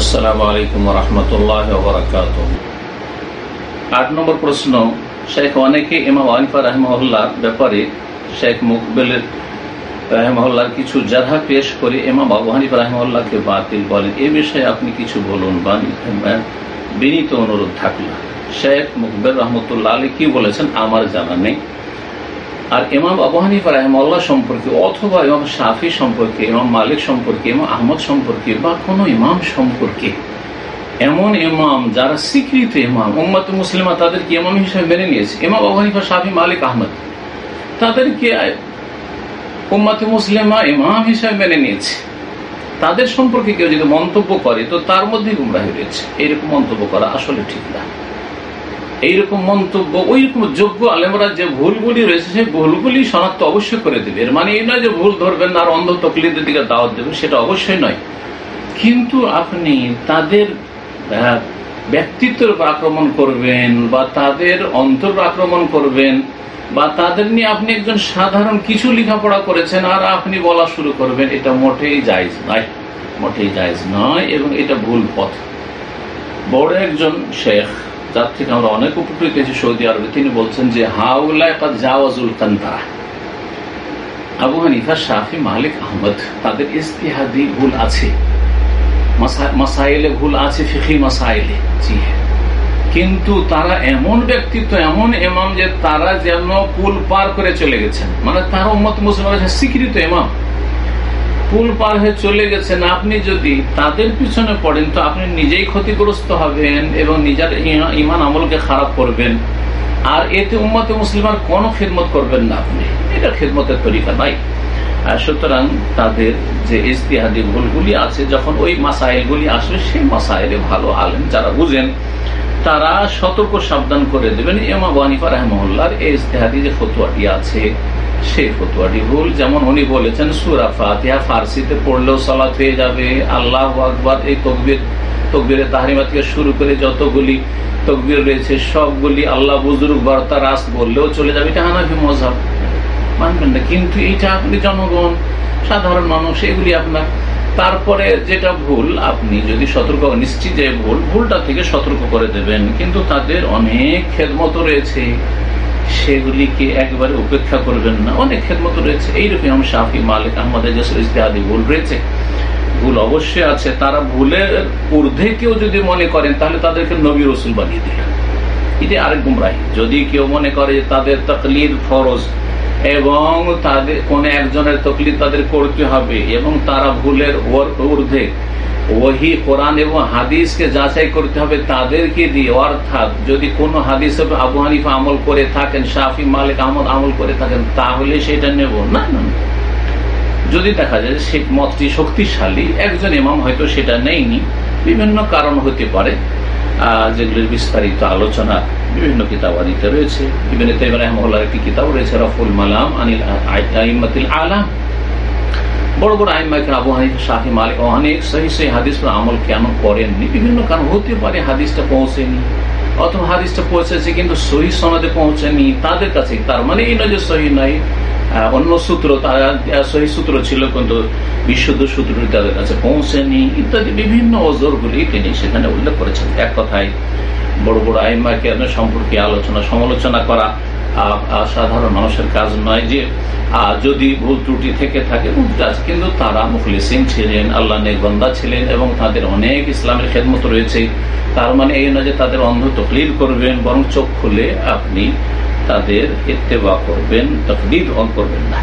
আসসালামু আলাইকুম রহমতুল্লাহ আট নম্বর প্রশ্ন, শেখ অনেকে ইমাম রহমহল্লার ব্যাপারে শেখ মুকবেলের কিছু জারহা পেশ করে ইমাম আবু হানিফা রহমহল্লাকে বাতিল বলেন। এ বিষয়ে আপনি কিছু বলুন বা বিনীত অনুরোধ থাকল। শেখ মুকবের রহমতুল্লাহ আলী কি বলেছেন আমার জানা নেই। আর ইমাম আবু হানিফা রহমাল্লাহ সম্পর্কে অথবা ইমাম শাফি সম্পর্কে, ইমাম মালিক সম্পর্কে, ইমাম আহমদ সম্পর্কে বা কোন ইমাম সম্পর্কে, এমন ইমাম যারা স্বীকৃত ইমাম উম্মত মুসলিমা তাদেরকে ইমাম হিসেবে মেনে নিয়েছে। ইমাম আবু হানিফা, শাফি, মালিক, আহমদ তাদেরকে উম্মত মুসলিমা ইমাম হিসেবে মেনে নিয়েছে। তাদের সম্পর্কে কেউ যদি মন্তব্য করে, তো তার মধ্যে গুমরাহি রয়েছে। এরকম মন্তব্য করা আসলে ঠিক না। এইরকম মন্তব্য ওই রকম যোগ্য আলেমরা যে ভুলগুলি রয়েছে, সেই ভুলগুলি শনাক্ত অবশ্যই করে দেবে। এর মানে এই নয় যে ভুল ধরবেন না আর অন্ধ তকলিদের দিকে দাওয়াত দেবেন, সেটা অবশ্যই নয়। কিন্তু আপনি তাদের ব্যক্তিত্বের উপর আক্রমণ করবেন বা তাদের অন্তর আক্রমণ করবেন বা তাদের নিয়ে আপনি একজন সাধারণ কিছু লেখাপড়া করেছেন আর আপনি বলা শুরু করবেন, এটা মোটেই জায়জ নয়। মোটেই জায়জ নয় এবং এটা ভুল পথ। বড় একজন শেখ যার থেকে আমরা অনেক উপকৃত হয়েছি সৌদি আরবে। তিনি বলছেন যে কান্তারা আবু হানিফা শাহি মালিক, আহমদ, তাদের ইস্তিহাদি ভুল আছে। মাসাইলে ভুল আছে ফিখি মাসাইলে। জি হ্যাঁ। কিন্তু তারা এমন ব্যক্তিত্ব, এমন এমাম যে তারা যেন পুল পার করে চলে গেছেন। মানে তারা উম্মত মুসলমান স্বীকৃত এমাম পুল পার হয়ে চলে গেছেন, আপনি যদি তাদের পিছনে পড়েন, তো আপনি নিজেই ক্ষতিগ্রস্ত হবেন এবং নিজের ইমান আমলকে খারাপ করবেন। আর এতে উম্মতে মুসলিমার কোনো খেদমত করবেন না আপনি। এটা খেদমতের তরিকা নাই সুতরাং তাদের যে ইস্তিহাদি ভুলগুলি আছে, যখন ওই মাসাইলগুলি আসবে, সেই মাসাইলে ভালো আলেন যারা বুঝেন, তারা সতর্ক সাবধান করে দেবেন। এমা বানিফা রহমল্লার এই ইস্তেহাদি যে ফতুয়াটি আছে সেই ফতুয়াটি ভুল। যেমন উনি বলেছেন, সুরা ফাতিহা ফার্সিতে পড়লেও সলাৎ হয়ে যাবে। আল্লাহ আকবর, এই তকবির তকবিরের তাহারিমা থেকে শুরু করে যতগুলি তকবির রয়েছে, সবগুলি আল্লাহ বুজুর্গ বার্তা রাস বললেও চলে যাবে। এটা হানাফি মজাব মানবেন না, কিন্তু এইটা আপনি জনগণ, সাধারণ মানুষ, এগুলি আপনার। তারপরে যেটা ভুল, আপনি যদি সতর্ক নিশ্চিত যে ভুল, ভুলটা থেকে সতর্ক করে দেবেন। কিন্তু তাদের অনেক খেদমত রয়েছে। সেগুলিকে একবারে উপেক্ষা করবেন না। অনেক খেদমত রয়েছে। এইরকম শাহি মালিক আহমদ ইস্তেহাদি ভুল রয়েছে। ভুল অবশ্যই আছে। তারা ভুলের ঊর্ধ্বে কেউ যদি মনে করেন, তাহলে তাদেরকে নবী রসুল বানিয়ে দিলেন। এটি আরেক গুমরাহি। যদি কেউ মনে করে তাদের তকলির ফরজ এবং তাদের কোন একজনের তকলিফ তাদের করতে হবে এবং তারা ভুলের ঊর্ধ্বে ওহি কোরআন এবং হাদিসকে যাচাই করতে হবে তাদেরকে দিয়ে অর্থাৎ যদি কোনো হাদিস আবু হানিফা আমল করে থাকেন শাফি মালিক আহমদ আমল করে থাকেন তাহলে সেটা নেব না না যদি দেখা যায় সে মতটি শক্তিশালী, একজন ইমাম হয়তো সেটা নেয়নি। বিভিন্ন কারণ হতে পারে যেগুলির বিস্তারিত আলোচনা বিভিন্ন কিতাবাদিতে রয়েছে। বিভিন্ন তেমন একটি কিতাব রয়েছে, রফুল মালাম আনিল আলাম বড় বড় আইমাকে আবু হানিফ, শাহি মালিক অনেক সহি সেই হাদিস আমল কেন করেননি? বিভিন্ন কারণ হতে পারে হাদিসটা পৌঁছেনি, অথবা হাদিসটা পৌঁছেছে কিন্তু সহি সনদে পৌঁছেনি, তাদের কাছে তার মানে এই নয় যে সহি নয় অন্য সূত্র, তারা সহি সূত্র ছিল কিন্তু বিশুদ্ধ সূত্র তাদের কাছে পৌঁছেনি, ইত্যাদি বিভিন্ন ওজোরগুলি তিনি সেখানে উল্লেখ করেছেন। এক কথায় বড় বড় আইমাকে সম্পর্কে আলোচনা, সমালোচনা করা সাধারণ মানুষের কাজ নয় যে যদি ভুল ত্রুটি থেকে থাকে কিন্তু তারা মুখলিসিং ছিলেন, আল্লাহ নেকবন্দা ছিলেন এবং তাদের অনেক ইসলামের খেদমত রয়েছে। তার মানে এই নয় যে তাদের অন্ধ তকলিল করবেন, বরং চোখ খুলে আপনি তাদের ইত্তেবা করবেন তকলিদ করবেন না।